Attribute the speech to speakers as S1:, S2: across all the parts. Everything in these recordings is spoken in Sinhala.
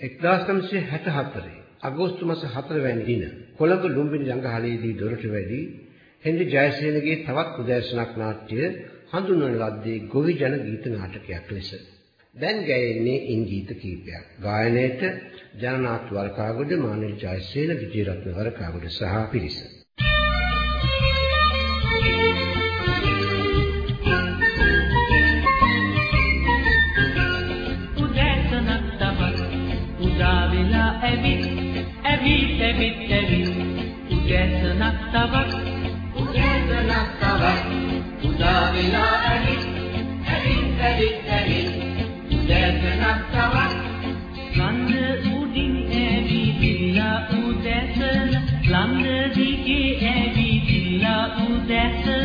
S1: 1964 අගෝස්තු මාස 4 වැනි දින කොළඹ ලුම්බිනි රංගහලේදී දොරට වැඩි හෙන්රි ජයසේනගේ තවත් උදෑසනක් නාට්‍ය හඳුන්වන ලද්දේ ගොවි ජන ගීත නාටකයක් ලෙස. දැන් ගැයෙන්නේ ඉන් ගීත කීපයක්. ගායනයේට ජනනාත් වරකාගොඩ මානෙල් ජයසේන විජේරත්න වරකාගොඩ සහ පිරිස.
S2: ඇවිත් ඇවිත් උදැසනක් තවත්. උදැසනක් තවත්. උදා වෙලා ඇවිත් ඇවිත් ඇවිත් ඇවිත්. උදැසනක් තවත්. ලන්ද උඩින් ඇවිදිලා උදැසන. ලන්ද දිගේ ඇවිදිලා උදැසන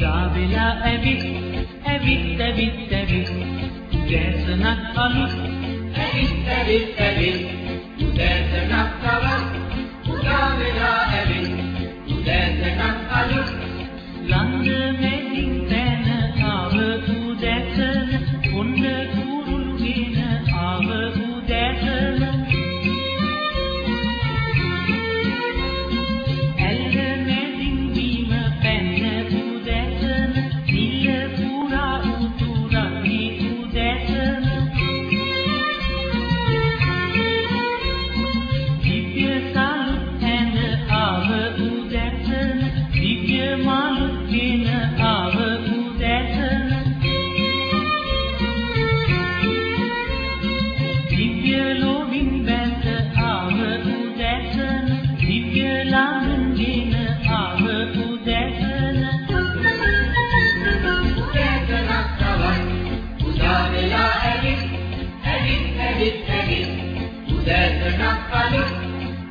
S2: වෙලා ඇවිත් ඇවිත් ඇවිත් ඇවිත් දැසනක් අලුත් ඇවිත් ඇවිත් ඇවිත් දැසනක් තවත් උදා වෙලා ඇවිත් දැසනක් අලුත් ලංග මෙලින් තැන ආව උදැසන ඔන්න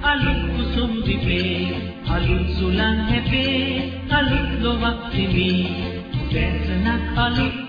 S2: අලුත් කුසුම් දිපේ අලුත් සුලං හැපේ අලුත් ලොවක් තිබේ. දැසනක් අලුත්